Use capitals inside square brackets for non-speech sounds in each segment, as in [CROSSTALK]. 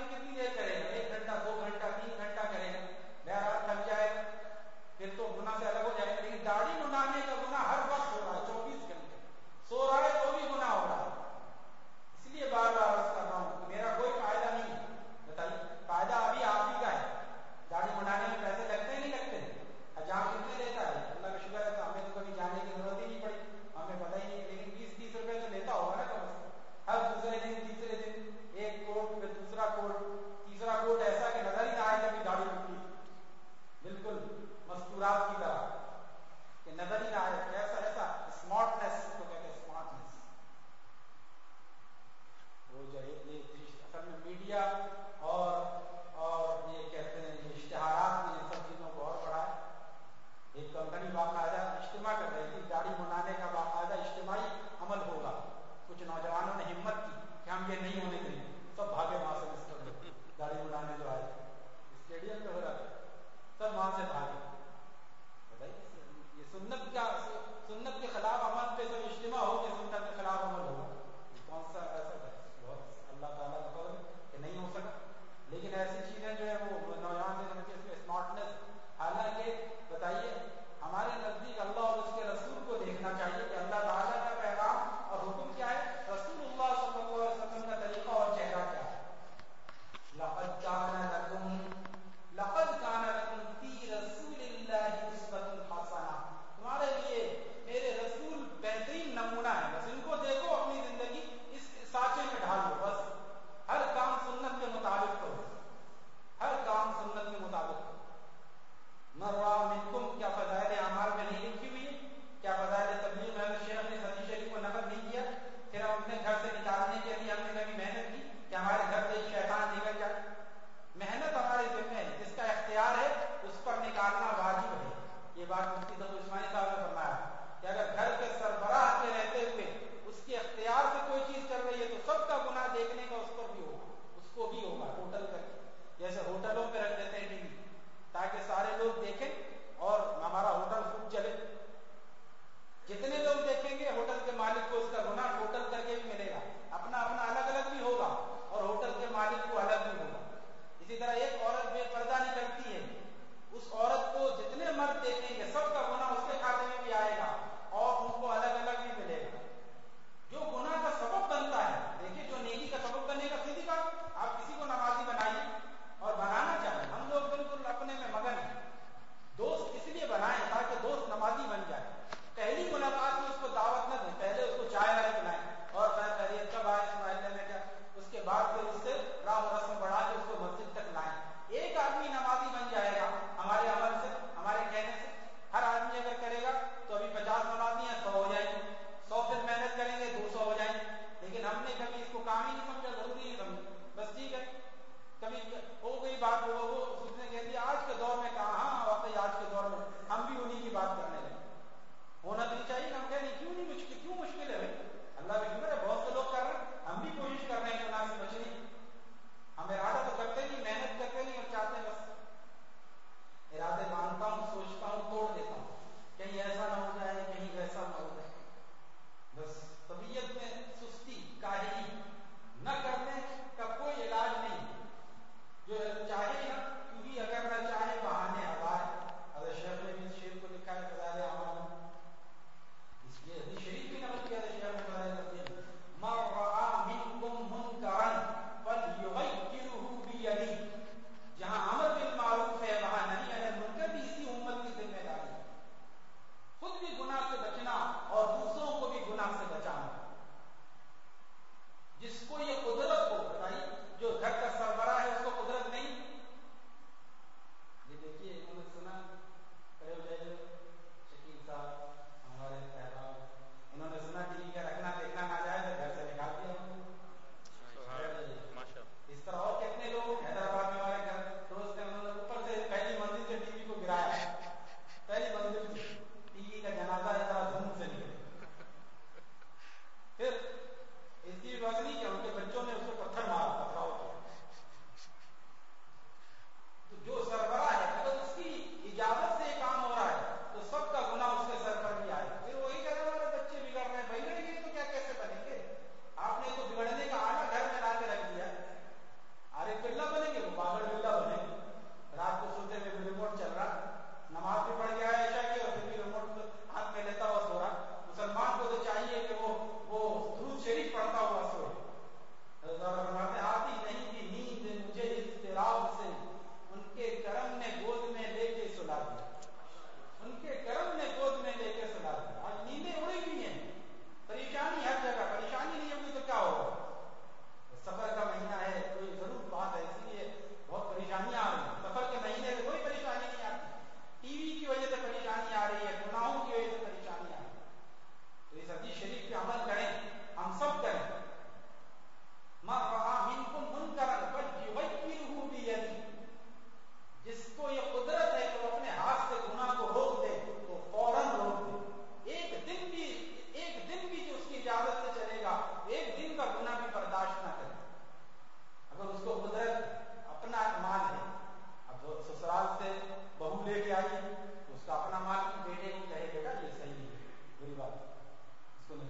کی کتنی دیر کریں بات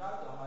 بڑک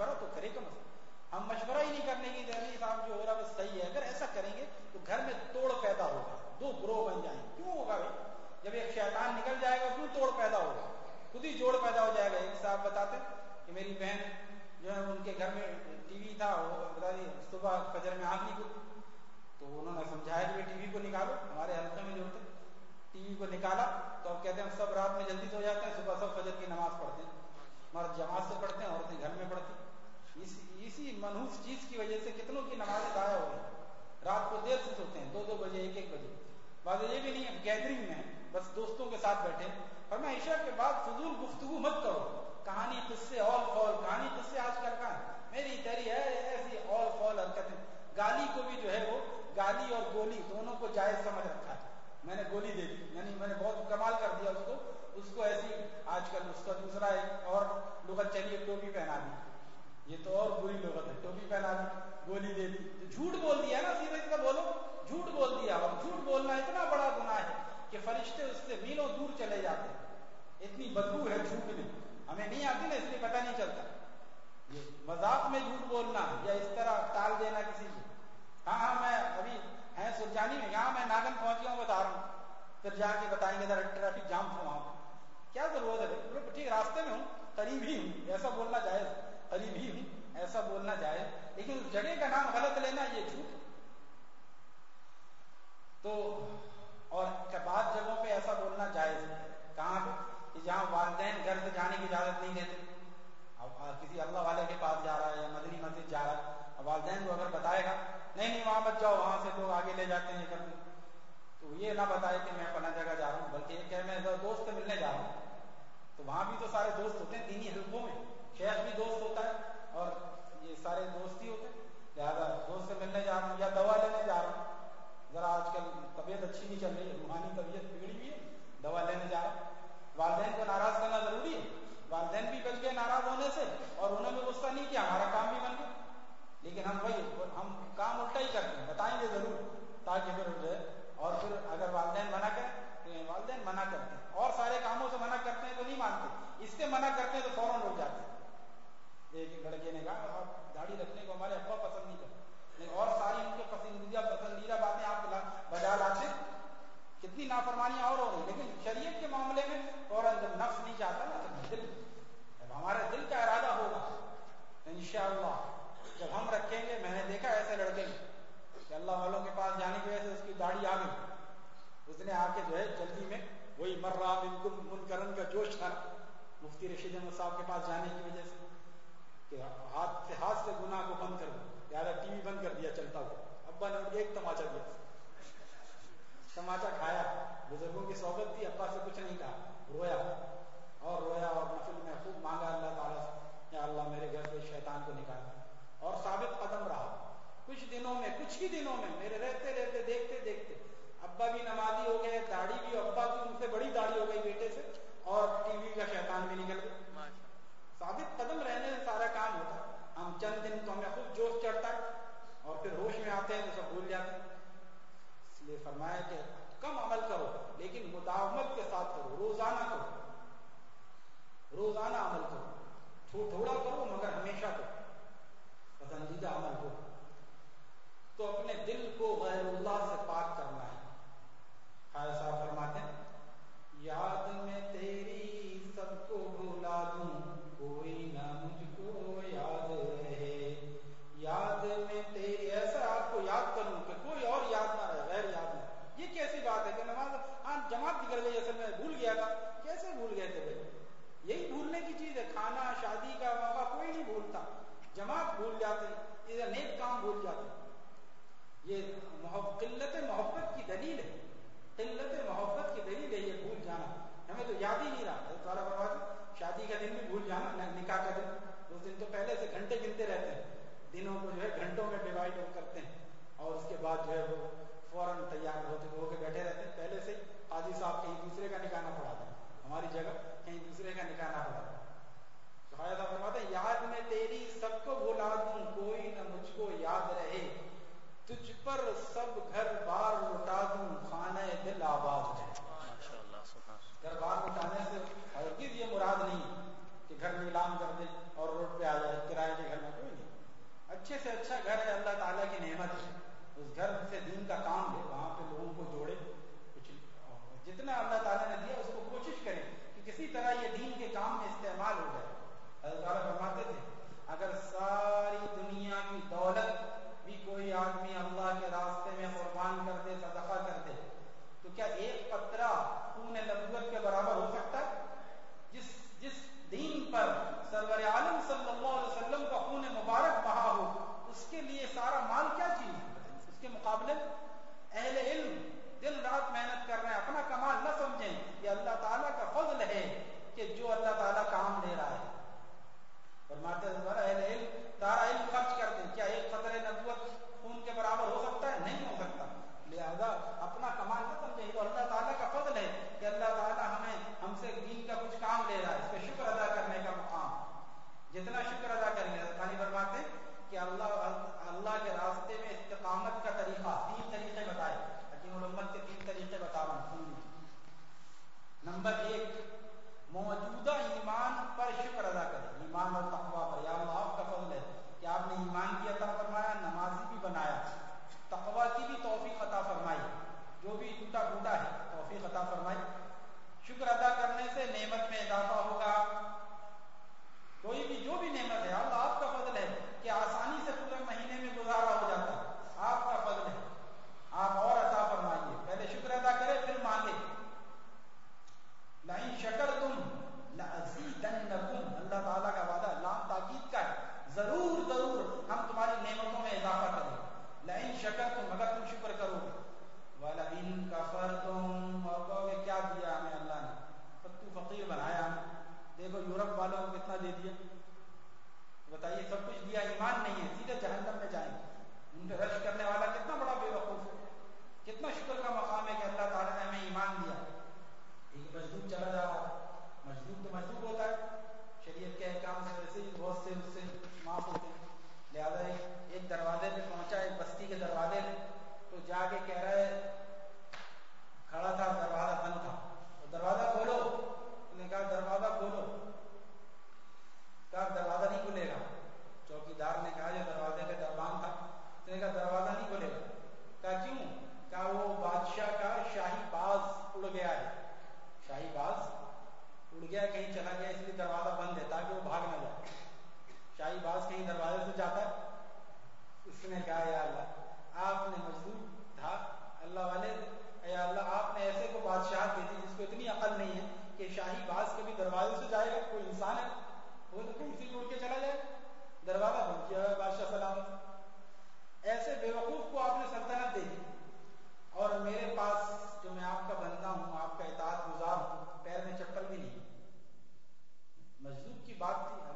مشورہ تو کرے کم ہم مشورہ ہی نہیں کرنے کی دہلی صاحب جو ہو رہا بس صحیح ہے۔ اگر ایسا کریں گے تو گھر میں توڑ پیدا ہوگا۔ دو گروہ بن جائیں۔ گے کیوں ہوگا بھائی؟ جب ایک شیطان نکل جائے گا کیوں توڑ پیدا ہوگا۔ خود ہی جوڑ پیدا ہو جائے گا۔ ایک صاحب بتاتے کہ میری بہن جو ہے، ان کے گھر میں ٹی وی تھا۔ وہ بتا دی، صبح فجر میں آگ نہیں تو انہوں نے سمجھایا کہ ٹی وی کو نکالو ہمارے حلقے میں جو ہوتے ٹی وی کو نکالا۔ تو اب کہتے ہیں، ہم سب رات میں جلدی سو جاتے ہیں، صبح سب فجر کی نماز پڑھتے ہیں۔ مرد جماعت سے پڑھتے ہیں، عورتیں گھر میں پڑھتی ہیں۔ اسی منحوس چیز کی وجہ سے کتنوں کی نمازیں ضائع ہو گئی۔ رات کو دیر سے سوتے ہیں، دو دو بجے، ایک ایک بجے۔ بعد یہ بھی نہیں ہے گیدرنگ میں بس دوستوں کے ساتھ بیٹھے۔ اور میں عشاء کے بعد فضول گفتگو مت کرو۔ کہانی قصے اول فول کہانی قصے آج کل کا میری تیری ہے، ایسی اول فول حرکتیں۔ گالی کو بھی جو ہے وہ گالی اور گولی دونوں کو جائز سمجھ رکھا ہے۔ میں نے گولی دے دی یعنی میں نے بہت کمال کر دیا اس کو۔ اس کو ایسی آج کل اس کا دوسرا ایک اور لغت چلیے ٹوپی پہنا دی۔ یہ تو اور بری لغت ہے، ٹوپی پہنا دی، گولی دے دی۔ تو جھوٹ بول دیا نا سیدھے سیدھا بولو۔ جھوٹ بول دیا۔ اور جھوٹ بولنا اتنا بڑا گناہ ہے کہ فرشتے اس سے میلوں دور چلے جاتے ہیں۔ اتنی بدبو ہے جھوٹ میں۔ ہمیں نہیں آتی نا، اس لیے پتہ نہیں چلتا۔ یہ مذاق میں جھوٹ بولنا یا اس طرح ٹال دینا کسی کو۔ ہاں ہاں میں ابھی ہے سرجانی میں، یہاں میں ناگن پہنچ گیا ہوں، بتا رہا ہوں۔ پھر جا کے بتائیں گے، ذرا ٹریفک جام تھا وہاں کیا ضرورت ہے؟ ٹھیک راستے میں ہوں، قریب ہی ہوں، ایسا بولنا جائز قریب ہی ہوں ایسا بولنا جائز لیکن اس جگہ کا نام غلط لینا یہ جھوٹ تو اور بعض جگہوں پہ ایسا بولنا جائز ہے؟ کہاں پہ؟ کہ جہاں والدین گھر سے جانے کی اجازت نہیں دیتے۔ کسی اللہ والے کے پاس جا رہا ہے یا مدنی مسجد جا رہا ہے۔ والدین کو اگر بتائے گا، نہیں نہیں، وہاں بچ جاؤ، وہاں سے لوگ آگے لے جاتے ہیں کرتے تو یہ نہ بتائے کہ میں اپنا جگہ جا رہا ہوں، بلکہ یہ کہ میں دوست سے ملنے جا رہا ہوں۔ تو وہاں بھی تو سارے دوست ہوتے ہیں، دینی حلقوں میں۔ شیخ بھی دوست ہوتا ہے اور یہ سارے دوست ہی ہوتے ہیں، لہٰذا دوست سے ملنے جا ہوں یا یہ قلت محبت کی دلیل ہے۔ قلت محبت کی دلیل ہے یہ بھول جانا۔ ہمیں تو یاد ہی نہیں رہا۔ تعالیٰ جی، برباد شادی کا دن بھی بھول جانا نکاح کا دن۔ اس دن تو پہلے سے گھنٹے گنتے رہتے ہیں۔ دنوں کو جو ہے گھنٹوں میں ڈیوائڈ کرتے ہیں۔ اور اس کے بعد جو ہے وہ فوراً تیار ہوتے ہو کے بیٹھے رہتے ہیں۔ پہلے سے قاضی صاحب کہیں دوسرے کا نکالنا پڑا تھا ہماری جگہ کہیں دوسرے کا نکالنا پڑا تھا یاد میں تیری سب کو بھلا دوں کوئی نہ مجھ کو یاد رہے۔ تجھ پر سب گھر بار لٹا دوں خانہ دل آباد ہے۔ گھر بار لٹانے سے ہرگز یہ مراد نہیں کہ گھر میں کر دے اور روڈ پہ آ جائے کرائے کے گھر میں کوئی نہیں۔ اچھے سے اچھا گھر ہے اللہ تعالیٰ کی نعمت ہے۔ اس گھر سے دین کا کام دے وہاں پہ لوگوں کو جوڑے۔ کچھ جتنا اللہ تعالیٰ نے دیا اس کو کوشش کریں کہ کسی طرح یہ دین کے کام میں استعمال ہو جائے۔ اللہ تعالیٰ فرماتے تھے اگر ساری دنیا کی دولت کوئی آدمی اللہ کے راستے میں قربان کر دے، صدقہ کر دے، تو کیا ایک قطرہ خون نبوت کے برابر ہو سکتا ہے؟ جس جس دین پر سرور عالم صلی اللہ علیہ وسلم کا خون مبارک بہا ہو، اس کے لیے سارا مال کیا چیز اس کے مقابلے اہل علم دن رات محنت کر رہے ہیں، اپنا کمال نہ سمجھیں یہ اللہ تعالیٰ کا فضل ہے کہ جو اللہ تعالیٰ کام لے رہا ہے۔ مادہ دوارا اہل علم، تارا علم خرچ کر دے کیا ایک قطرے نبوت خون کے برابر ہو سکتا ہے? نہیں ہو سکتا۔ لہذا اپنا کمال نہ سمجھے یہ تو اللہ تعالیٰ کا فضل ہے کہ اللہ تعالیٰ ہمیں ہم سے دین کا کچھ کام لے رہا ہے۔ اس پہ شکر ادا کرنے کا مقام۔ جتنا شکر ادا کریں گے تعالیٰ فرماتے کہ اللہ اللہ کے راستے میں استقامت کا طریقہ تین طریقے بتائے۔ بات تھی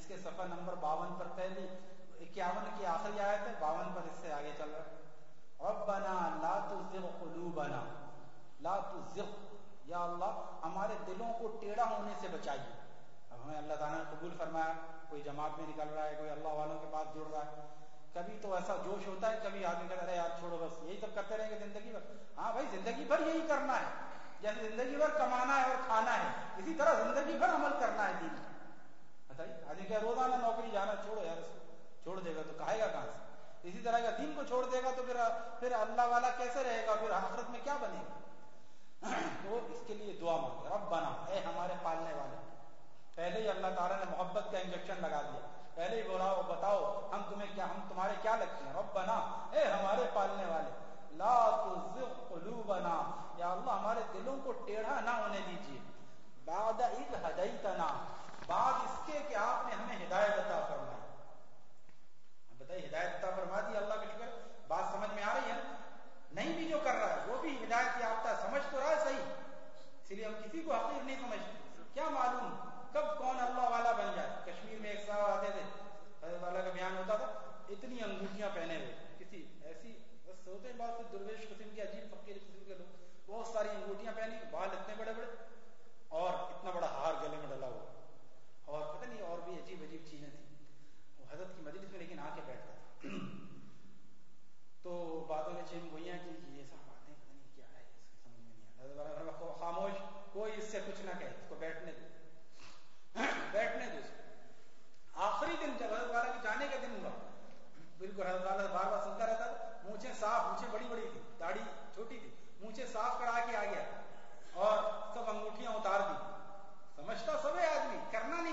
والا کے صفحہ نمبر باون پر پہلی اکیاون کی آخری آیت ہے، باون پر اس سے آگے چل رہا ہے۔ ربنا لا تزغ قلوبنا، لا تزغ، یا اللہ، ہمارے دلوں کو ٹیڑھا ہونے سے بچائیے۔ اب ہمیں اللہ تعالیٰ نے قبول فرمایا، کوئی جماعت میں نکل رہا ہے، کوئی اللہ والوں کے پاس جڑ رہا ہے۔ کبھی تو ایسا جوش ہوتا ہے، کبھی آدمی کہتا ہے یار چھوڑو بس، یہی سب کرتے رہیں گے زندگی بھر۔ ہاں بھائی، زندگی بھر یہی کرنا ہے۔ جیسے زندگی بھر کمانا ہے اور کھانا ہے۔ اسی طرح زندگی بھر عمل کرنا ہے دین۔ بتائیے آدمی کیا روزانہ نوکری جانا چھوڑو یار اس کو چھوڑ دے گا تو کہے گا کہاں سے؟ اسی طرح کا دین کو چھوڑ دے گا تو پھر پھر اللہ والا کیسے رہے گا؟ پھر آخرت میں کیا بنے گا؟ [CLEARS THROAT] تو اس کے لیے دعا مانگے رب بنا اے ہمارے پالنے والے، پہلے ہی اللہ تعالیٰ نے محبت کا انجیکشن لگا دیا۔ پہلے ہی بولا بتاؤ، ہم تمہیں کیا، ہم تمہارے کیا لگتے ہیں؟ رب بنا اے ہمارے پالنے والے، لا تزغ قلوبنا۔ یا اللہ، ہمارے دلوں کو ٹیڑھا نہ ہونے دیجیے۔ بعد اذ ہدیتنا۔ بعد اس کے کہ آپ نے ہمیں ہدایت عطا فرمائی۔ ہم بتائیے، ہدایت عطا فرما دی اللہ کا شکر؟ بات سمجھ میں آ رہی ہے؟ نہیں بھی جو کر رہا ہے، وہ بھی ہدایت یافتہ سمجھ تو رہا ہے، صحیح۔ اس لیے ہم کسی کو حقیق نہیں سمجھتے۔ کیا معلوم کب کون اللہ والا بن جائے؟ کشمیر میں ایک صاحب آتے تھے، حضرت والا کا بیان ہوتا تھا، اتنی انگوٹھیاں پہنے ہوئے۔ کسی ایسی بس ہوتے ہیں، بہت درویش قسم کے، عجیب فقیر قسم کے لوگ، بہت ساری انگوٹھیاں پہنی، بال اتنے بڑے بڑے، اور اتنا بڑا ہار گلے میں ڈلا ہوا۔ اور پتہ نہیں اور بھی عجیب عجیب چیزیں تھیں۔ وہ حضرت کی مجلس میں لیکن آ کے بیٹھتا تھا۔ تو باتوں میں چین گوئیاں کی یہ سب باتیں پتہ نہیں کیا ہے، اس سمجھ میں نہیں آتا۔ خاموش، کوئی اس سے کچھ نہ کہے، اس کو بیٹھنے دے بیٹھنے دو آخری دن جب حضرت والا کے جانے کا دن ہوا، بالکل حضرت والا بار بار سنتا رہتا مونچھے صاف مونچھے بڑی بڑی تھی داڑھی چھوٹی تھی مونچھے صاف کرا کے آ گیا اور سب انگوٹھیاں اتار دی سمجھتا سب ہے آدمی، کرنا نہیں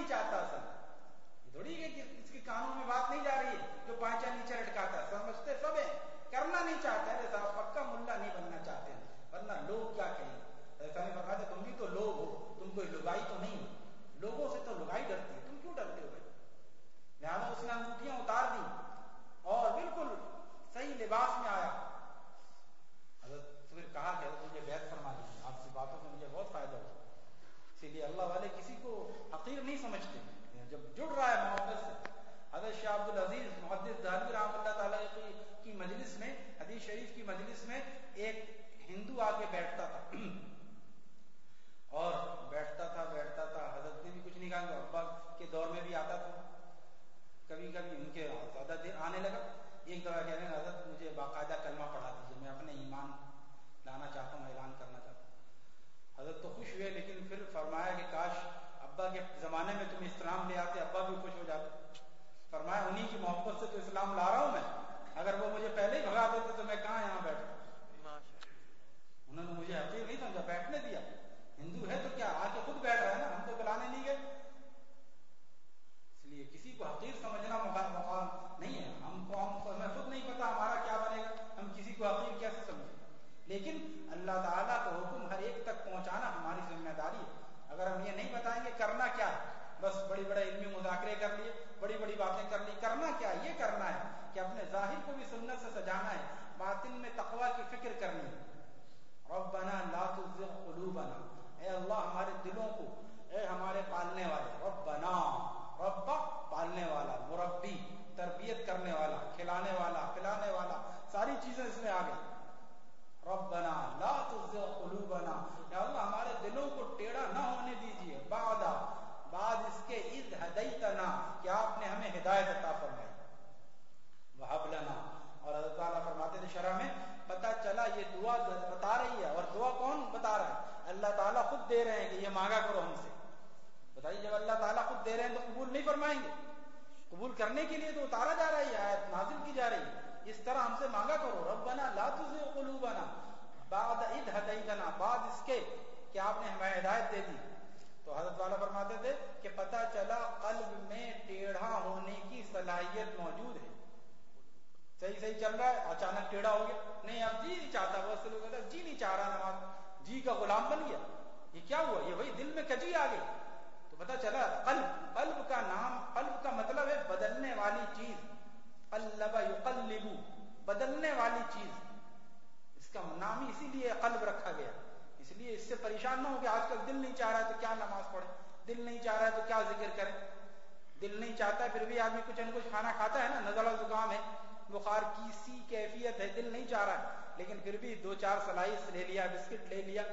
تعالیٰ خود دے رہے ہیں کہ یہ مانگا کرو ہم سے۔ بتائیے، جب اللہ تعالیٰ خود دے رہے ہیں تو قبول نہیں فرمائیں گے۔ قبول کرنے کے لیے تو اتارا جا رہا ہے، آیت نازل کی جا رہی ہے۔ اس طرح ہم سے مانگا کرو، ربنا لا تزغ قلوبنا بعد اذ ہدیتنا بعد اس کے کہ آپ نے ہمیں ہدایت دے دی۔ تو حضرت والا فرماتے تھے کہ پتہ چلا قلب میں ٹیڑھا ہونے کی صلاحیت موجود ہے۔ صحیح صحیح چل رہا ہے، اچانک ٹیڑھا ہو گیا۔ نہیں اب جی نہیں چاہتا، بہت سے لوگ جی نہیں چاہ رہا نماز۔ جی کا غلام بن گیا۔ یہ کیا ہوا؟ یہ وہی دل میں کجی آ گئی۔ تو پتہ چلا، قلب قلب کا نام، قلب کا مطلب ہے بدلنے والی چیز۔ قلب یقلب، بدلنے والی چیز۔ اس کا نام ہی اسی لیے قلب رکھا گیا۔ اس لیے اس سے پریشان نہ ہو کہ آج کل دل نہیں چاہ رہا ہے تو کیا نماز پڑھے دل نہیں چاہ رہا ہے تو کیا ذکر کرے دل نہیں چاہتا ہے، پھر بھی آدمی کچھ نہ کچھ کھانا کھاتا ہے نا نزلہ زکام ہے۔ بخار کی سی کیفیت ہے، دل نہیں چاہ رہا ہے۔ لیکن پھر بھی دو چار سلائس لے لیا، بسکٹ لے لیا۔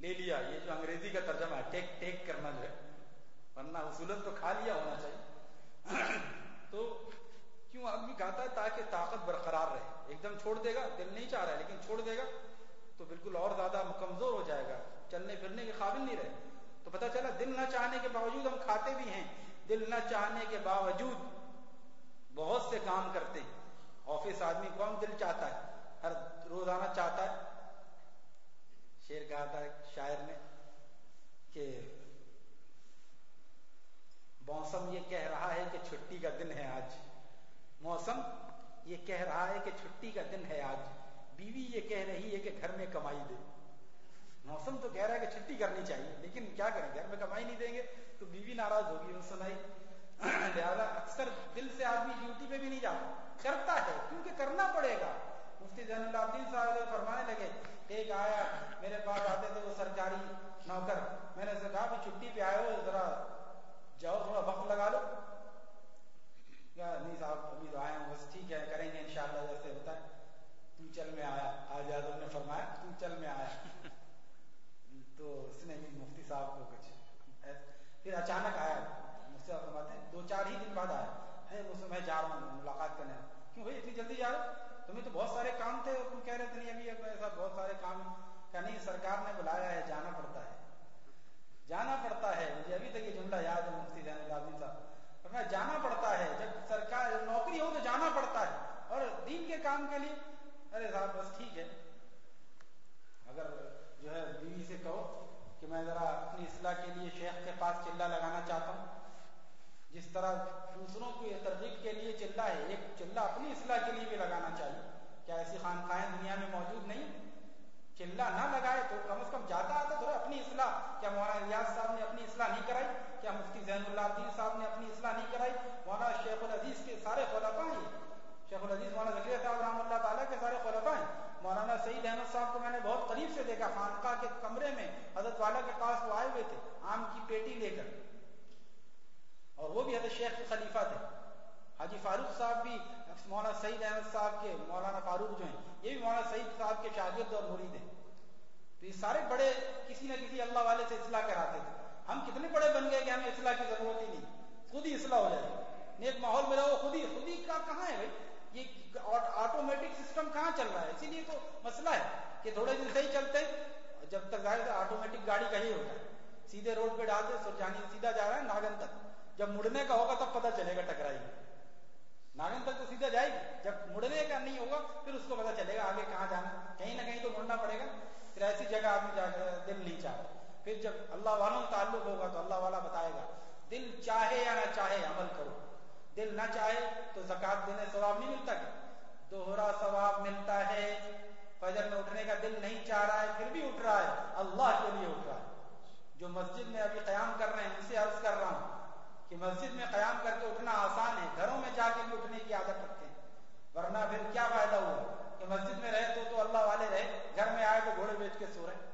لے لیا، یہ جو انگریزی کا ترجمہ ہے، ٹیک ٹیک کرنا جو ہے، ورنہ اصولت تو کھا لیا ہونا چاہیے۔ [COUGHS] تو کیوں آدمی کھاتا ہے تاکہ طاقت برقرار رہے؟ ایک دم چھوڑ دے گا، دل نہیں چاہ رہا ہے، لیکن چھوڑ دے گا تو بالکل اور زیادہ کمزور ہو جائے گا۔ چلنے پھرنے کے قابل نہیں رہے۔ تو پتہ چلا، دل نہ چاہنے کے باوجود ہم کھاتے بھی ہیں۔ دل نہ چاہنے کے باوجود بہت سے کام کرتے ہیں۔ آفس آدمی کون دل چاہتا ہے، ہر روزانہ چاہتا ہے۔ شیر کہا تھا شاعر نے کہ موسم یہ کہہ رہا ہے کہ چھٹی کا دن ہے آج۔ موسم یہ کہہ رہا ہے کہ چھٹی کا دن ہے آج۔ بیوی یہ کہہ رہی ہے کہ گھر میں کمائی دے۔ موسم تو کہہ رہا ہے کہ چھٹی کرنی چاہیے، لیکن کیا کریں؟ گھر میں کمائی نہیں دیں گے تو بیوی ناراض ہوگی۔ وہ سنائی، لہٰذا اکثر دل سے آدمی ڈیوٹی پہ بھی نہیں جاتا، کرتا ہے، کیونکہ کرنا پڑے گا۔ مفتی زین اللہ الدین صاحب فرمانے لگے ایک آیا، میرے پاس آتے تھے وہ سرکاری نوکر۔ میں نے کہا بھی چھٹی پہ آئے ہو، ذرا جاؤ، تھوڑا وقت لگا لو۔ نہیں صاحب، ابھی تو آئے ہیں بس ٹھیک ہے، کریں گے انشاءاللہ، جیسے ہوتا ہے۔ تو چل میں آیا آج آدم نے فرمایا تو چل میں آیا۔ [LAUGHS] تو اس نے بھی مفتی صاحب کو کچھ پھر اچانک آیا۔ مجھ سے فرماتے ہیں، دو چار ہی دن بعد آیا۔ ہے مجھ سے میں جا رہا ہوں، ملاقات کرنے۔ کیوں بھائی، اتنی جلدی جا رہا ہوں تمہیں تو بہت سارے کام تھے تم کہہ رہے تھے نہیں، ابھی ایسا بہت سارے کام کہ نہیں، سرکار نے بلایا ہے، جانا پڑتا ہے۔ جانا پڑتا ہے، مجھے ابھی تک یہ جملہ یاد ہے، مفتی زین العظیم صاحب۔ میں جانا پڑتا ہے، جب سرکار نوکری ہو تو جانا پڑتا ہے۔ اور دین کے کام کے لیے، ارے صاحب، بس ٹھیک ہے۔ اگر جو ہے بیوی سے کہو کہ میں ذرا اپنی اصلاح کے لیے شیخ کے پاس چلہ لگانا چاہتا ہوں جس طرح دوسروں کی ترغیب کے لیے چلہ ہے، ایک چلہ اپنی اصلاح کے لیے بھی لگانا چاہیے۔ کیا ایسی خانقاہیں دنیا میں موجود نہیں؟ چلہ نہ لگائے تو کم از کم جاتا آتا تھوڑا اپنی اصلاح۔ کیا مولانا ریاض صاحب نے اپنی اصلاح نہیں کرائی؟ کیا مفتی زین اللہ الدین صاحب نے اپنی اصلاح نہیں کرائی؟ مولانا شیخ العزیز کے سارے خلفاء ہیں۔ شیخ العزیز، مولانا ذکر صاحب رحمۃ اللہ تعالیٰ کے سارے خلفاء ہیں۔ مولانا سعید احمد صاحب کو میں نے بہت قریب سے دیکھا، خانقاہ کے کمرے میں حضرت والا کے پاس وہ آئے ہوئے تھے، آم کی پیٹی لے کر۔ اور وہ بھی حضرت شیخ کے خلیفہ تھے۔ حاجی فاروق صاحب بھی مولانا سعید احمد صاحب کے مولانا فاروق جو ہیں، یہ بھی مولانا سعید صاحب کے شاگرد اور مرید ہیں۔ تو یہ سارے بڑے کسی نہ کسی اللہ والے سے اصلاح کراتے تھے۔ ہم کتنے بڑے بن گئے کہ ہمیں اصلاح کی ضرورت ہی نہیں۔ خود ہی اصلاح ہو جائے۔ نیک ماحول میں رہو، خود ہی خود ہی کا کہاں ہے بھائی؟ یہ آٹومیٹک سسٹم کہاں چل رہا ہے؟ اسی لیے تو مسئلہ ہے کہ تھوڑے دن صحیح چلتے جب تک ظاہر سے آٹومیٹک گاڑی کا ہی ہوتا ہے۔ سیدھے روڈ پہ ڈالتے سرجانی سیدھا جا رہا ہے، ناگن تک۔ جب مڑنے کا ہوگا تب پتہ چلے گا ٹکرائی ناگن تک تو سیدھا جائے گی۔ جب مڑنے کا نہیں ہوگا، پھر اس کو پتا چلے گا آگے کہاں جانا کہیں نہ کہیں تو مڑنا پڑے گا۔ پھر ایسی جگہ آدمی جا دل نہیں چاہے پھر جب اللہ والوں تعلق ہوگا تو اللہ والا بتائے گا، دل چاہے یا نہ چاہے عمل کرو۔ دل نہ چاہے تو زکات دینے ثواب نہیں ملتا کہ دوہرا ثواب ملتا ہے۔ فجر میں اٹھنے کا دل نہیں چاہ رہا ہے، پھر بھی اٹھ رہا ہے۔ اللہ کے لیے اٹھ رہا ہے۔ جو مسجد میں ابھی قیام کر رہے ہیں، ان سے عرض کر رہا ہوں۔ کہ مسجد میں قیام کر کے اٹھنا آسان ہے، گھروں میں جا کے بھی اٹھنے کی عادت رکھتے ہیں۔ ورنہ پھر کیا فائدہ ہوا؟ کہ مسجد میں رہے تو تو اللہ والے رہے، گھر میں آئے تو گھوڑے بیچ کے سو رہے۔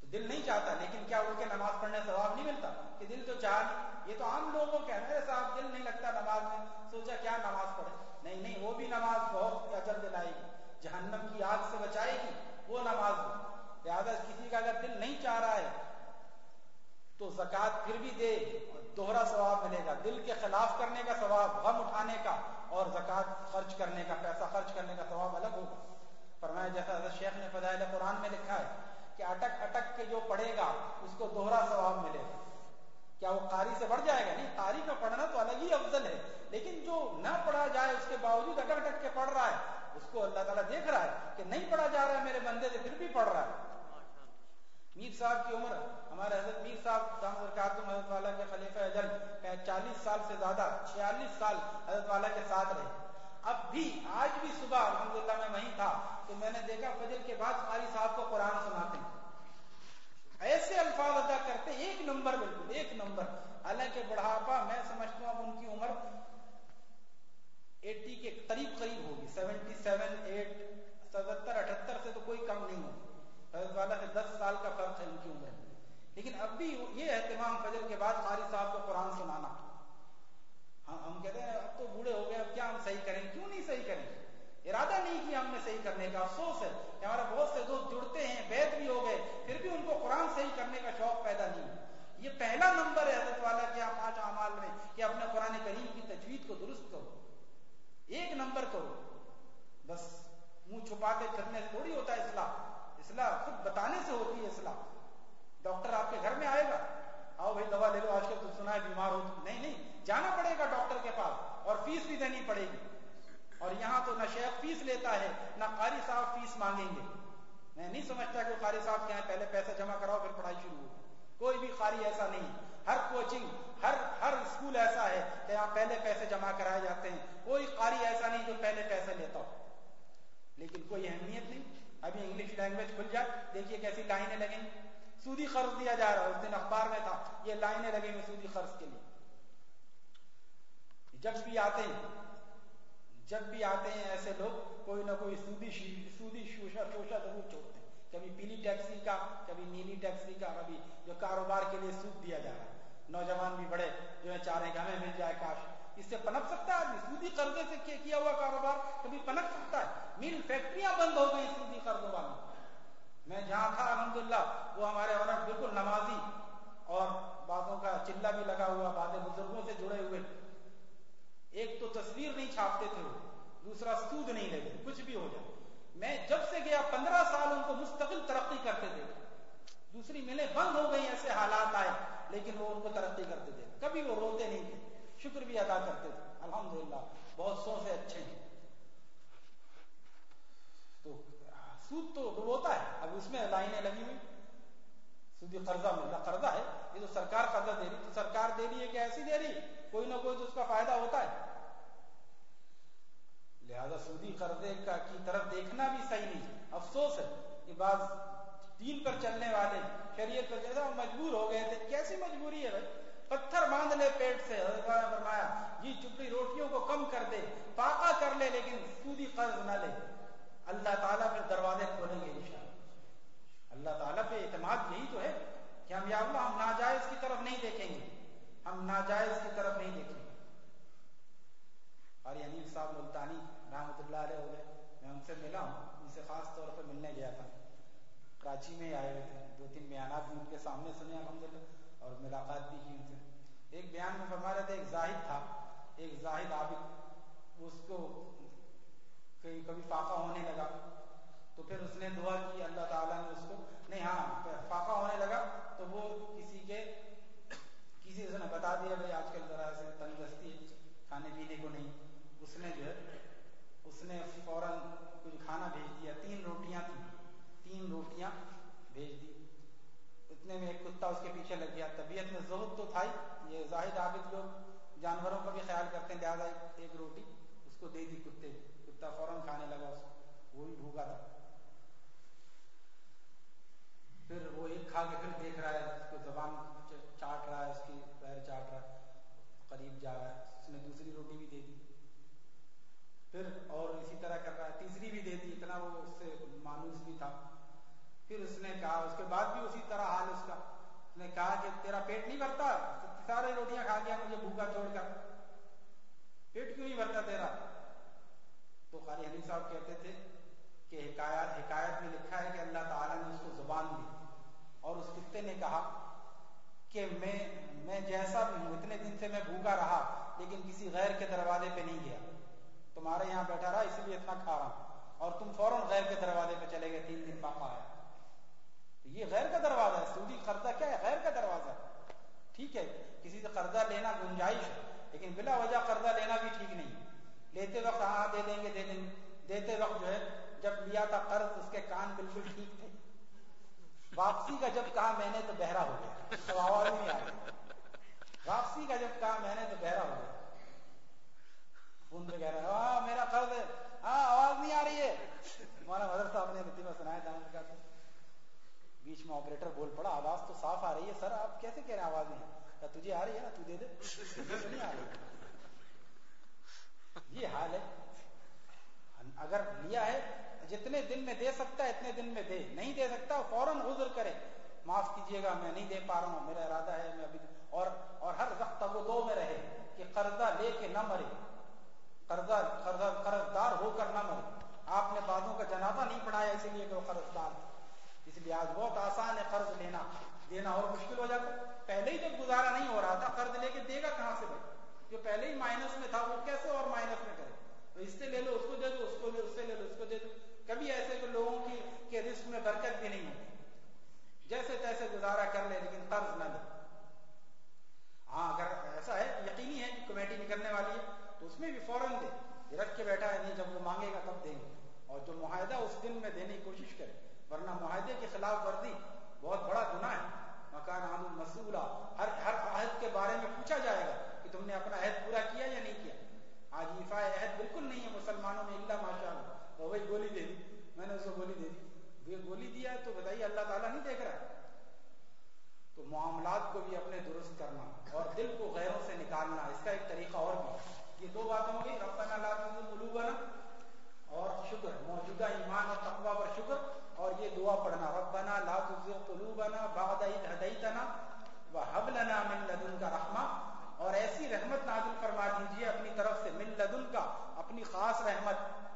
تو دل نہیں چاہتا، لیکن کیا اٹھ کے نماز پڑھنے ثواب نہیں ملتا؟ کہ دل تو چاہ نہیں یہ تو عام لوگوں کے میرے صاحب، دل نہیں لگتا نماز میں۔ سوچا کیا نماز پڑھے؟ نہیں نہیں، وہ بھی نماز بہت اجر دلائے گی جہنم کی آگ سے بچائے گی، وہ نماز۔ لہٰذا کسی کا اگر دل نہیں چاہ رہا ہے تو زکات پھر بھی دے دوہرا ثواب ملے گا۔ دل کے خلاف کرنے کا ثواب، غم اٹھانے کا اور زکات خرچ کرنے کا، پیسہ خرچ کرنے کا ثواب الگ ہوگا۔ فرمایا جیسا حضرت شیخ نے فضائل قرآن میں لکھا ہے کہ اٹک اٹک کے جو پڑھے گا، اس کو دوہرا ثواب ملے گا۔ کیا وہ قاری سے بڑھ جائے گا؟ نہیں، قاری کا پڑھنا تو الگ ہی افضل ہے۔ لیکن جو نہ پڑھا جائے، اس کے باوجود اٹک اٹک کے پڑھ رہا ہے، اس کو اللہ تعالیٰ دیکھ رہا ہے کہ نہیں پڑھا جا رہا ہے، میرے بندے سے پھر بھی پڑھ رہا ہے۔ میر صاحب کی عمر ہمارے حضرت میر صاحب دامد حضرت والا کے خلیفہ اجل چالیس سال سے زیادہ، چھیالیس سال حضرت والا کے ساتھ رہے۔ اب بھی، آج بھی صبح الحمدللہ میں وہیں تھا تو میں نے دیکھا فجر کے بعد قاری صاحب کو قرآن سناتے ہیں۔ ایسے الفاظ ادا کرتے ایک نمبر بالکل، ایک نمبر۔ حالانکہ بڑھاپا میں سمجھتا ہوں ان کی عمر ایٹی کے قریب قریب ہوگی، سیونٹی سیون، ایٹ ستر اٹھہتر سے تو کوئی کم نہیں ہوگی۔ حضرت والا سے دس سال کا فرق ہے ان کی عمر میں۔ لیکن اب بھی یہ اہتمام فجر کے بعد قاری صاحب کو قرآن سنانا ہاں ہم کہتے ہیں اب تو بوڑھے ہو گئے، اب کیا ہم صحیح کریں؟ کیوں نہیں صحیح کریں؟ ارادہ نہیں کیا ہم نے صحیح کرنے کا۔ افسوس ہے کہ ہمارے بہت سے دوست جڑتے ہیں، بیت بھی ہو گئے، پھر بھی ان کو قرآن صحیح کرنے کا شوق پیدا نہیں یہ پہلا نمبر ہے حضرت والا کیا پانچ اعمال میں کہ اپنے قرآن کریم کی تجوید کو درست کرو ایک نمبر کرو بس منہ چھپاتے پھرنے سے تھوڑی ہوتا ہے اسلام اصلاح خود بتانے سے ہوتی ہے اصلاح ڈاکٹر آپ کے گھر میں آئے گا آؤ بھائی دوا لے لو آج کل تو سنا ہے بیمار ہو نہیں نہیں جانا پڑے گا ڈاکٹر کے پاس اور فیس بھی دینی پڑے گی اور یہاں تو نہ شیخ فیس لیتا ہے نہ قاری صاحب فیس مانگیں گے میں نہیں سمجھتا کہ قاری صاحب کے پہلے پیسے جمع کراؤ پھر پڑھائی شروع ہو کوئی بھی قاری ایسا نہیں ہر کوچنگ ہر ہر اسکول ایسا ہے کہ یہاں پہلے پیسے جمع کرائے جاتے ہیں کوئی قاری ایسا نہیں جو پہلے پیسے لیتا ہو لیکن کوئی اہمیت نہیں ابھی انگلش لینگویج کھل جائے دیکھیے کیسی لائنیں لگیں سودی قرض دیا جا رہا ہے اس دن اخبار میں تھا، یہ لائنیں لگیں گی سودی قرض کے لیے۔ جب بھی آتے ہیں، جب بھی آتے ہیں ایسے لوگ، کوئی نہ کوئی سودی سودی شوشا شوشا ضرور چھوڑتے ہیں۔ کبھی پیلی ٹیکسی کا، کبھی نیلی ٹیکسی کا، کبھی جو کاروبار کے لیے سود دیا جا رہا ہے۔ نوجوان بھی بڑے، جو ہے چاہ رہے ہیں کہ ہمیں مل جائے کاش۔ اس سے پنپ سکتا ہے آدمی؟ سودی قرضے سے کیا ہوا کاروبار؟ کبھی پنپ سکتا ہے۔ مل فیکٹریاں بند ہو گئی سودی قرضوں والی۔ میں جہاں تھا، الحمدللہ، وہ ہمارے اونر بالکل نمازی اور بعضوں کا چلا بھی لگا ہوا بعض بزرگوں سے جڑے ہوئے۔ ایک تو تصویر نہیں چھاپتے تھے وہ، دوسرا سود نہیں لیتے، کچھ بھی ہو جائے۔ میں جب سے گیا، پندرہ سال ان کو مستقل ترقی کرتے تھے۔ دوسری ملیں، بند ہو گئی ایسے حالات آئے، لیکن وہ ان کو ترقی کرتے تھے۔ کبھی وہ روتے نہیں تھے۔ شکر بھی ادا کرتے تھے۔ الحمدللہ، بہت سو سے اچھے ہیں۔ تو سود تو ڈبوتا ہے، اب اس میں لائنیں لگی ہوئی۔ سودی قرضہ مل رہا قرضہ ہے، یہ تو سرکار قرضہ دے رہی تو سرکار دے رہی ہے کہ ایسی دے رہی کوئی نہ کوئی تو اس کا فائدہ ہوتا ہے۔ لہذا سودی قرضے کا کی طرف دیکھنا بھی صحیح نہیں افسوس ہے کہ بعض دین پر چلنے والے شریعت پر جیسا مجبور ہو گئے تھے۔ کیسی مجبوری ہے بھائی؟ پتھر باندھ لے پیٹ سے۔ حضرت فرمایا، یہ چپڑی روٹیوں کو کم کر دے، پاکا کر لے، لیکن سودی قرض نہ لے۔ اللہ تعالیٰ پھر دروازے کھولیں گے انشاءاللہ۔ اللہ تعالیٰ پہ اعتماد یہی تو ہے کہ ہم یا اللہ ہم ناجائز کی طرف نہیں دیکھیں گے۔ ہم ناجائز کی طرف نہیں دیکھیں گے۔ اور حنیف صاحب ملتانی رحمۃ اللہ علیہ ہو گئے۔ میں ان سے ملا ہوں۔ ان سے خاص طور پر ملنے گیا تھا۔ کراچی میں آئے ہوئے تھے۔ دو تین بیانات بھی ان کے سامنے سنے الحمد اور ملاقات بھی کی ان سے۔ ایک بیان میں فرما رہے تھے، ایک زاہد تھا۔ ایک زاہد عابد۔ اس کو کبھی فاقہ ہونے لگا۔ تو پھر اس نے دعا کی، اللہ تعالیٰ نے اس کو، نہیں ہاں فاقہ ہونے لگا تو وہ کسی کے، کسی نے بتا دیا، بھائی آج کل ذرا سے تندرستی ہے، کھانے پینے کو نہیں۔ اس نے جو ہے، اس نے فوراً کچھ کھانا بھیج دیا، تین روٹیاں تھیں۔ تین روٹیاں بھیج دی۔ اتنے میں ایک کتا اس کے پیچھے لگ گیا۔ طبیعت میں زہد تو تھا ہی، یہ ظاہر عابد لوگ جانوروں کا بھی خیال کرتے ہیں، لہٰذا ایک روٹی اس کو دے دی کتے، کتا فوراً کھانے لگا اس کو۔ وہ بھی بھوکا تھا۔ پھر وہ ایک کھا کے پھر دیکھ رہا ہے، اس کو زبان چاٹ رہا ہے، اس کی پیر چاٹ رہا ہے، قریب جا رہا ہے، اس نے دوسری روٹی بھی دے دی۔ پھر اور اسی طرح کر رہا ہے، تیسری بھی دے دی، اتنا وہ اس سے مانوس بھی تھا۔ پھر اس نے کہا، اس کے بعد بھی اسی طرح حال اس کا۔ اس نے کہا کہ تیرا پیٹ نہیں بھرتا؟ سارے روٹیاں کھا گیا مجھے بھوکا چھوڑ کر۔ پیٹ کیوں نہیں بھرتا تیرا؟ تو قاری حنیف صاحب کہتے تھے کہ حکایت حکایت میں لکھا ہے کہ اللہ تعالیٰ نے اس کو زبان دی اور اس کتے نے کہا کہ میں میں جیسا بھی ہوں، اتنے دن سے میں بھوکا رہا، لیکن کسی غیر کے دروازے پہ نہیں گیا۔ تمہارے یہاں بیٹھا رہا اس لیے اتنا کھا رہا ہوں۔ اور تم فوراً غیر کے دروازے پہ چلے گئے، تین دن پاپا آیا۔ تو یہ غیر کا دروازہ ہے، سعودی قرضہ کیا ہے؟ غیر کا دروازہ ہے۔ ٹھیک ہے، کسی سے قرضہ لینا گنجائش ہے، لیکن بلا وجہ قرضہ لینا بھی ٹھیک نہیں۔ لیتے وقت ہاں دے دیں گے، دے دیں دیتے وقت جو ہے جب لیا تھا قرض، اس کے کان بالکل ٹھیک تھے۔ واپسی کا جب کہا میں نے تو بہرا ہو گیا۔ تو آواز نہیں آ رہی۔ واپسی کا جب کہا میں نے تو بہرا ہو گیا۔ فون پہ کہہ رہا ہاں میرا قرض ہے۔ ہاں آواز نہیں آ رہی ہے۔ مولانا مدر صاحب نے نتیجہ سنایا تھا بیچ میں آپریٹر بول پڑا، آواز تو صاف آ رہی ہے۔ سر، آپ کیسے کہہ رہے ہیں آواز نہیں تجھے آ رہی ہے نا، تو دے دے۔ نہیں آ رہی۔ یہ حال ہے۔ اگر لیا ہے، جتنے دن میں دے سکتا ہے، اتنے دن میں دے۔ نہیں دے سکتا، فوراً عذر کرے۔ معاف کیجیے گا، میں نہیں دے پا رہا ہوں، میرا ارادہ ہے، میں ابھی اور اور ہر وقت وہ دو میں رہے کہ قرضہ لے کے نہ مرے۔ قرضہ قرضہ قرض دار ہو کر نہ مرے۔ آپ نے بعضوں کا جنازہ نہیں پڑھایا، اسی لیے کہ وہ قرض دار اس لیے آج بہت آسان ہے قرض لینا۔ دینا اور مشکل ہو جاتا۔ پہلے ہی جب گزارا نہیں ہو رہا تھا، قرض لے کے دے گا کہاں سے بھائی؟ جو پہلے ہی مائنس میں تھا، وہ کیسے اور مائنس میں کرے تو اس سے لے لو، اس کو دے دو، اس کو لے اس سے لے لو، اس کو دے دو۔ کبھی ایسے کہ لوگوں کی کے رزق میں برکت بھی نہیں ہوتی۔ جیسے تیسے گزارا کر لے، لیکن قرض نہ لے ہاں اگر ایسا ہے، یقینی ہے کہ کمیٹی نکلنے والی ہے، تو اس میں بھی فوراً دے۔ رکھ کے بیٹھا ہے، نہیں، جب وہ مانگے گا تب دیں گے اور جو معاہدہ اس دن میں دینے کی کوشش کرے، ورنہ معاہدے کے خلاف ورزی بہت بڑا گناہ ہے۔ مکان عالم مسولہ ہر ہر عہد کے بارے میں پوچھا جائے گا کہ تم نے اپنا عہد پورا کیا یا نہیں کیا۔ آج ایفا عہد بالکل نہیں ہے مسلمانوں میں اللہ ماشاء اللہ وہ وہی گولی دے دی۔ میں نے اس کو گولی دے دی۔ یہ گولی دیا تو بتائیے اللہ تعالیٰ نہیں دیکھ رہا؟ تو معاملات کو بھی اپنے درست کرنا اور دل کو غیروں سے نکالنا، اس کا ایک طریقہ اور بھی یہ دو باتیں ہو گئی رفتہ لا قلوبنا۔ اور شکر، موجودہ ایمان اور تقوی پر شکر۔ اور یہ دعا پڑھنا۔ ربنا لا تزغ قلوبنا بعد اذ هديتنا وهب لنا من لدنك رحمہ اور ایسی رحمت نازل فرما دیجیے اپنی طرف سے مل لدن کا اپنی خاص رحمت۔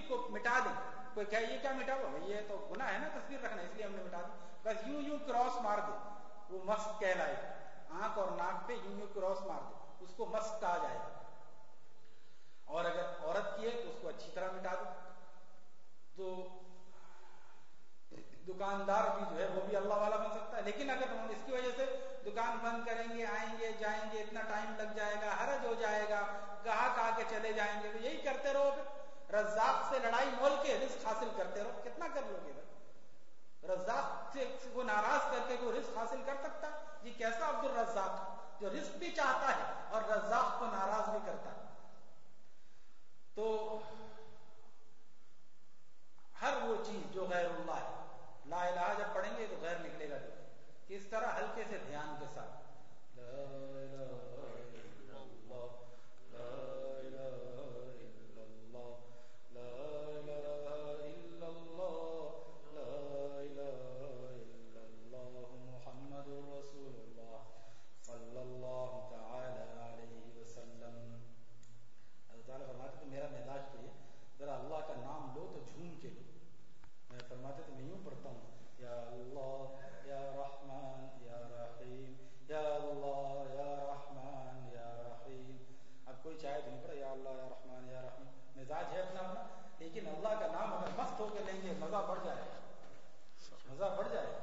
تصویر کو مٹا دیں کوئی کہ یہ کیا مٹا ہوا یہ تو گناہ ہے نا تصویر رکھنا، اس لیے ہم نے مٹا دی بس یوں یوں کراس مار دے وہ مست کہلائے۔ آنکھ اور ناک پہ یوں یوں کراس مار دے اس کو مست کہا جائے۔ گا اور اگر عورت کی ہے تو اس کو اچھی طرح مٹا دو۔ تو دکاندار بھی جو ہے وہ بھی اللہ والا بن سکتا ہے۔ لیکن اگر ہم اس کی وجہ سے دکان بند کریں گے، آئیں گے، جائیں گے، اتنا ٹائم لگ جائے گا، حرج ہو جائے گا، گاہک آ کے چلے جائیں گے، تو یہی کرتے رہو پھر۔ رزاق سے لڑائی مول کے رزق حاصل کرتے رہو۔ کتنا کر لو گے رزاق سے کو ناراض کر کے کوئی رزق حاصل کر سکتا۔ یہ کیسا عبد الرزاق جو رزق بھی چاہتا ہے اور رزاق کو ناراض بھی کرتا۔ ہے تو ہر وہ چیز جو غیر اللہ ہے، لا الہ جب پڑھیں گے تو غیر نکلے گا۔ جو اس طرح ہلکے سے دھیان کے ساتھ۔ مزاج ہے اپنا اپنا، لیکن اللہ کا نام اگر مست ہو کے لیں گے، مزہ بڑھ جائے گا۔ مزہ بڑھ جائے گا۔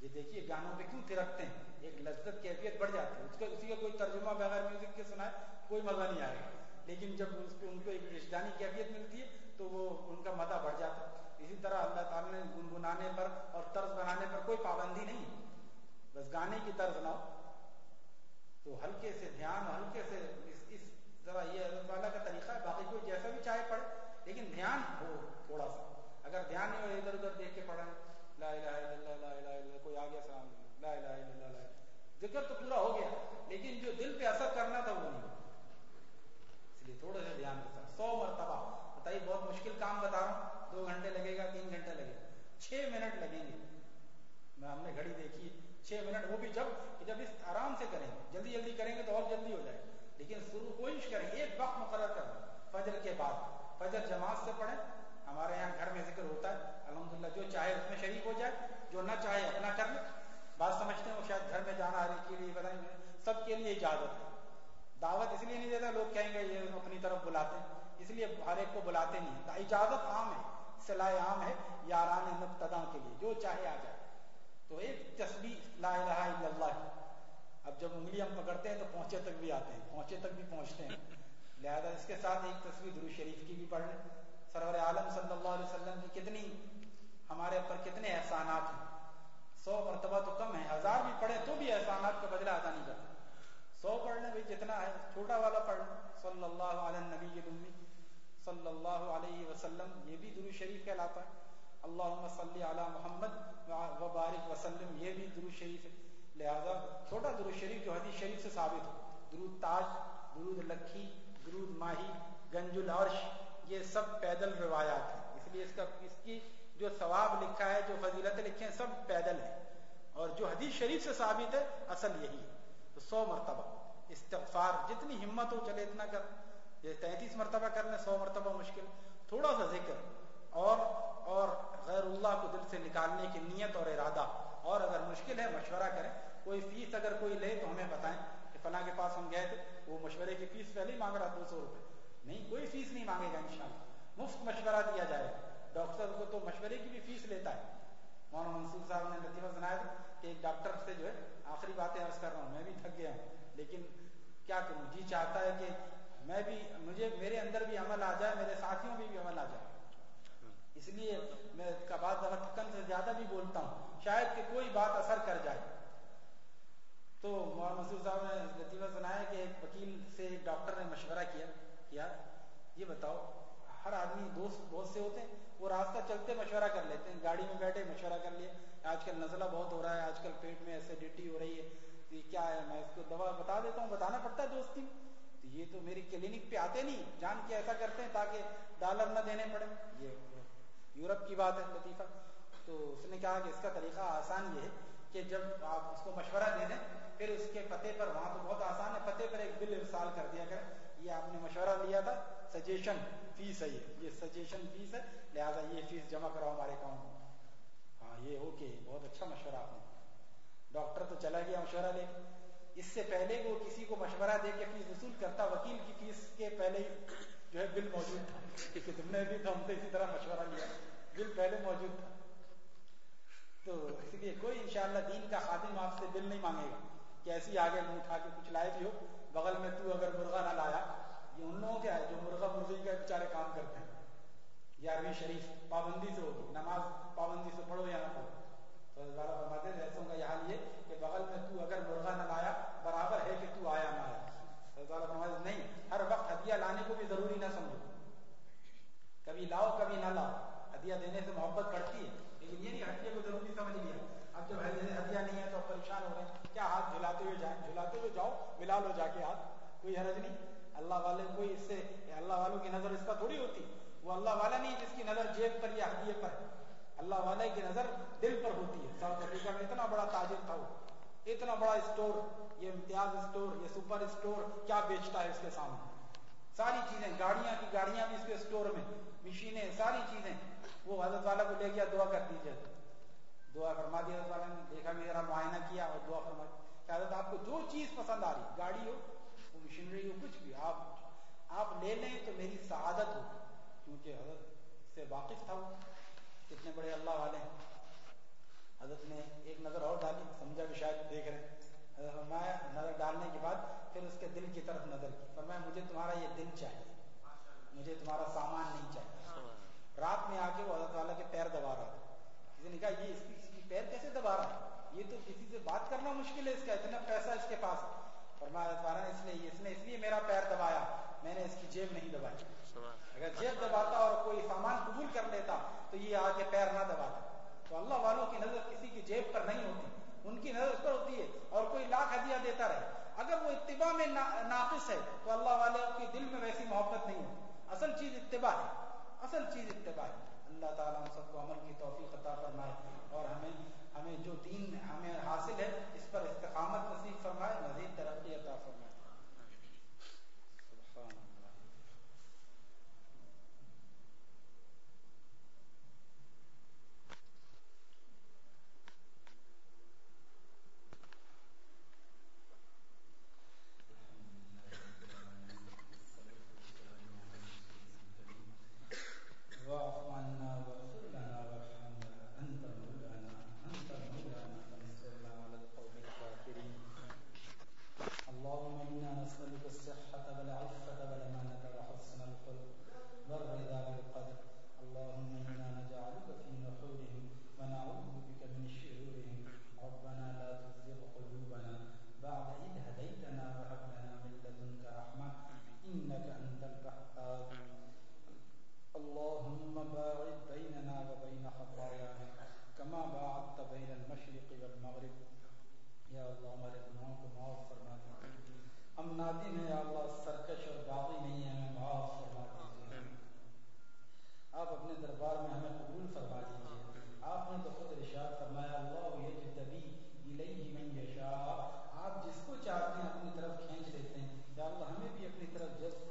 یہ دیکھیے، گانوں پہ کیوں ترکتے ہیں؟ ایک لذت، کیفیت بڑھ جاتی ہے۔ اس کا، اسی کا کوئی ترجمہ بغیر میوزک کے سنائے کوئی مزہ نہیں آئے گا۔ لیکن جب اس کو ان کو ایک رشدانی کیفیت ملتی ہے، تو وہ، ان کا مزہ بڑھ جاتا ہے۔ اسی طرح اللہ تعالیٰ نے گنگنانے پر اور طرز بنانے پر کوئی پابندی نہیں بس گانے کی طرز نہ ہو تو ہلکے سے دھیان، ہلکے سے اس ذرا یہ اللہ تعالیٰ کا طریقہ ہے، باقی کوئی جیسا بھی چاہے پڑھے لیکن دھیان ہو تھوڑا سا۔ اگر دھیان نہیں ہو ادھر ادھر دیکھ کے پڑھیں۔ لا الہ الا اللہ، لا الہ الا کوئی آ گیا سلام لا الہ الا اللہ، لا ذکر تو پورا ہو گیا، لیکن جو دل پہ اثر کرنا تھا وہ نہیں۔ اس لیے تھوڑا سا دھیان کے سو مرتبہ، بتائیے بہت مشکل کام بتا رہا ہوں۔ دو گھنٹے لگے گا، تین گھنٹے لگے گا۔ چھ منٹ لگیں گے۔ میں ہم نے گھڑی دیکھی چھ منٹ وہ بھی جب جب اس آرام سے کریں گے جلدی جلدی کریں گے تو اور جلدی ہو جائے گا۔ لیکن شروع کوشش کریں، ایک وقت مقرر کریں۔ فجر کے بعد۔ فجر جماعت سے پڑھیں۔ ہمارے یہاں گھر میں ذکر ہوتا ہے۔ الحمدللہ، جو چاہے اس میں شریک ہو جائے، جو نہ چاہے اپنا کر لے۔ بات سمجھتے ہیں وہ شاید گھر میں جانا، ہر ایک کے لیے بتائیں سب کے لیے اجازت ہے۔ دعوت اس لیے نہیں دیتا، لوگ کہیں گے یہ اپنی طرف بلاتے ہیں۔ اس لیے ہر ایک کو بلاتے نہیں ہیں۔ اجازت عام ہے، صلاح عام ہے یاران مبتدا کے لیے، جو چاہے آ جائے۔ تو ایک تسبیح، لا الہ الا اللہ۔ اب جب انگلی ہم پکڑتے ہیں تو پہنچے تک بھی آتے ہیں پہنچے تک بھی پہنچتے ہیں۔ لہذا اس کے ساتھ ایک تصویر درو شریف کی بھی پڑھ لیں۔ سرور عالم صلی اللہ علیہ وسلم کی کتنی ہمارے اوپر کتنے احسانات ہیں۔ سو مرتبہ تو کم ہے ہزار بھی پڑھے تو بھی احسانات کا بدلہ ادا نہیں کرتے سو پڑھنے بھی جتنا ہے، چھوٹا والا پڑھنا صلی اللہ علیہ نبی الامی، صلی اللہ علیہ وسلم، یہ بھی درو شریف کہلاتا ہے۔ اللہ صلی علی محمد و بارک وسلم، یہ بھی درو شریف ہے۔ لہذا چھوٹا درود شریف جو حدیث شریف سے ثابت ہو۔ درود تاج، درود لکھی، درود ماہی، گنج العرش، یہ سب پیدل روایات ہیں۔ اس لیے اس کا اس کی جو ثواب لکھا ہے، جو فضیلت لکھے ہیں، سب پیدل ہیں۔ اور جو حدیث شریف سے ثابت ہے، اصل یہی ہے۔ تو سو مرتبہ استغفار، جتنی ہمت ہو چلے اتنا کر۔ یہ تینتیس مرتبہ کرنے سو مرتبہ مشکل۔ تھوڑا سا ذکر۔ اور اور غیر اللہ کو دل سے نکالنے کی نیت اور ارادہ۔ اور اگر مشکل ہے، مشورہ کریں۔ کوئی فیس اگر کوئی لے تو ہمیں بتائیں کہ فلاں کے پاس ہم گئے تھے وہ مشورے کی فیس پہلے ہی مانگ رہا دو سو روپئے نہیں، کوئی فیس نہیں مانگے گا انشاءاللہ۔ مفت مشورہ دیا جائے۔ ڈاکٹر کو تو مشورے کی بھی فیس لیتا ہے۔ مولانا منصور صاحب نے لطیفہ سنایا تھا کہ ایک ڈاکٹر سے جو ہے آخری باتیں عرض کر رہا ہوں۔ میں بھی تھک گیا ہوں۔ لیکن کیا کروں؟ جی چاہتا ہے کہ میں بھی، مجھے، میرے اندر بھی عمل آ جائے، میرے ساتھیوں میں بھی عمل آ جائے۔ اس لیے میں کا بعض دفعہ تھکن سے زیادہ بھی بولتا ہوں۔ شاید کہ کوئی بات اثر کر جائے۔ تو مولانا منصور صاحب نے لطیفہ سنایا کہ ایک وکیل سے ایک ڈاکٹر نے مشورہ کیا یار یہ بتاؤ، ہر آدمی دوست بہت سے ہوتے ہیں، وہ راستہ چلتے مشورہ کر لیتے ہیں، گاڑی میں بیٹھے مشورہ کر لیا۔ آج کل نزلہ بہت ہو رہا ہے، آج کل پیٹ میں ایسیڈیٹی ہو رہی ہے۔ یہ کیا ہے؟ میں اس کو دوا بتا دیتا ہوں، بتانا پڑتا ہے دوستی تو یہ تو میری کلینک پہ آتے نہیں، جان کے ایسا کرتے ہیں تاکہ ڈالر نہ دینے پڑے۔ یہ یورپ کی بات ہے، لطیفہ۔ تو اس نے کہا کہ اس کا طریقہ آسان یہ ہے کہ جب آپ اس کو مشورہ دے دیں، پھر اس کے پتے پر، وہاں تو بہت آسان ہے، پتے پر ایک بل ارسال کر دیا کریں۔ یہ آپ نے مشورہ لیا تھا سجیشن فیس ہے یہ۔ یہ سجیشن فیس ہے، لہٰذا یہ فیس جمع کراؤ ہمارے اکاؤنٹ میں۔ ہاں یہ ہو کہ بہت اچھا مشورہ آپ نے۔ ڈاکٹر تو چلا گیا مشورہ لے۔ اس سے پہلے وہ کسی کو مشورہ دے کے فیس وصول کرتا، وکیل کی فیس کے پہلے ہی جو ہے بل موجود تھا۔ کہ تم نے بھی تو ہم سے اسی طرح مشورہ لیا۔ بل پہلے موجود تھا۔ تو اس لیے کوئی انشاءاللہ دین کا خادم آپ سے بل نہیں مانگے گا کہ ایسی آگے منہ اٹھا کے کچھ لائے بھی ہو۔ بغل میں تو اگر مرغا نہ لایا، یہ ان لوگوں کے ہے جو مرغا مرغی کا بیچارے کام کرتے ہیں۔ گیارہویں شریف پابندی سے ہوگی نماز پابندی سے پڑھو یا نہ پڑھو۔ تو فرماتے ہیں ایسوں کا یہ حال یہ کہ بغل میں تو اگر مرغا نہ لایا، برابر ہے کہ تو آیا نہ آیا۔ فرماتے نہیں، ہر وقت ہدیہ لانے کو بھی ضروری نہ سمجھو۔ کبھی لاؤ، کبھی نہ لاؤ۔ ہدیہ دینے سے محبت بڑھتی ہے۔ لیکن یہ نہیں ہدیہ کو ضروری سمجھ لیا اب جب ہدیہ نہیں ہے تو پریشان ہو رہے ہیں۔ کیا ہاتھ جھلاتے ہوئے جائیں جھلاتے ہوئے جاؤ ملا لو جا کے ہاتھ۔ کوئی حرج نہیں۔ اللہ والے، کوئی اس سے اللہ والوں کی نظر اس کا تھوڑی ہوتی۔ وہ اللہ والا نہیں جس کی نظر جیب پر یا ہدیے پر۔ اللہ والے کی نظر دل پر ہوتی ہے۔ ساؤتھ افریقہ میں اتنا بڑا تاجر تھا وہ۔ اتنا بڑا اسٹور، یہ امتیاز اسٹور، یہ سپر اسٹور، کیا بیچتا ہے اس کے سامنے؟ ساری چیزیں، گاڑیاں کی گاڑیاں بھی اس کے اسٹور میں، مشینیں، ساری چیزیں۔ وہ حضرت والا کو لے گیا، دعا کر دیجیے دعا فرما دی حضرت والا نے، دیکھا بھی ذرا معائنہ کیا اور دعا فرما کہ حضرت، آپ کو جو چیز پسند آ رہی، گاڑی ہو، وہ مشینری ہو، کچھ بھی، آپ آپ لے لیں تو میری سعادت ہو۔ کیونکہ حضرت سے واقف تھا وہ۔ کتنے بڑے اللہ والے ہیں۔ حضرت نے ایک نظر اور ڈالی، سمجھا بھی شاید دیکھ رہے حضرت فرمایا، نظر ڈالنے کے بعد پھر اس کے دل کی طرف نظر کی۔ فرمایا، مجھے تمہارا یہ دل چاہیے۔ مجھے تمہارا سامان نہیں چاہیے۔ رات میں آ کے وہ حضرت والا کے پیر دبا رہا تھا۔ کسی نے کہا یہ اس کی, اس کی پیر کیسے دبا رہا ہے؟ یہ تو کسی سے بات کرنا مشکل ہے اس کا اتنا پیسہ اس کے پاس فرمایا حضرت والا نے اس لیے اس نے اس لیے میرا پیر دبایا۔ میں نے اس کی جیب نہیں دبائی۔ اگر جیب دباتا اور کوئی سامان قبول کر لیتا تو یہ آ کے پیر نہ دباتا۔ تو اللہ والوں کی نظر کسی کی جیب پر نہیں ہوتی۔ ان کی نظر اس پر ہوتی ہے اور کوئی لاکھ ہدیہ دیتا رہے۔ اگر وہ اتباع میں ناقص ہے تو اللہ والے کے دل میں ویسی محبت نہیں ہوتی۔ اصل چیز اتباع ہے۔ اصل چیز اتباع ہے۔ اللہ تعالیٰ ہم سب کو عمل کی توفیق عطا فرمائے اور ہمیں ہمیں جو دین ہمیں حاصل ہے، اس پر استقامت نصیب فرمائے، مزید ترقی عطا فرمائے۔ إنك أنت البحار اللهم باعد بيننا وبين خطايانا كما باعدت بين المشرق والمغرب. یا اللہ ہمارے معاف فرما ہم نادم ہیں یا اللہ، سرکش اور باغی نہیں ہیں ہمیں معاف فرما دیجیے۔ آپ اپنے دربار میں ہمیں قبول فرما دیجیے۔ آپ نے تو خود ارشاد فرمایا، اللہ یجتبی الیہ من یشاء۔ آپ جس کو چاہتے ہیں اپنی طرف انشاءاللہ ہمیں بھی اپنی طرف جذب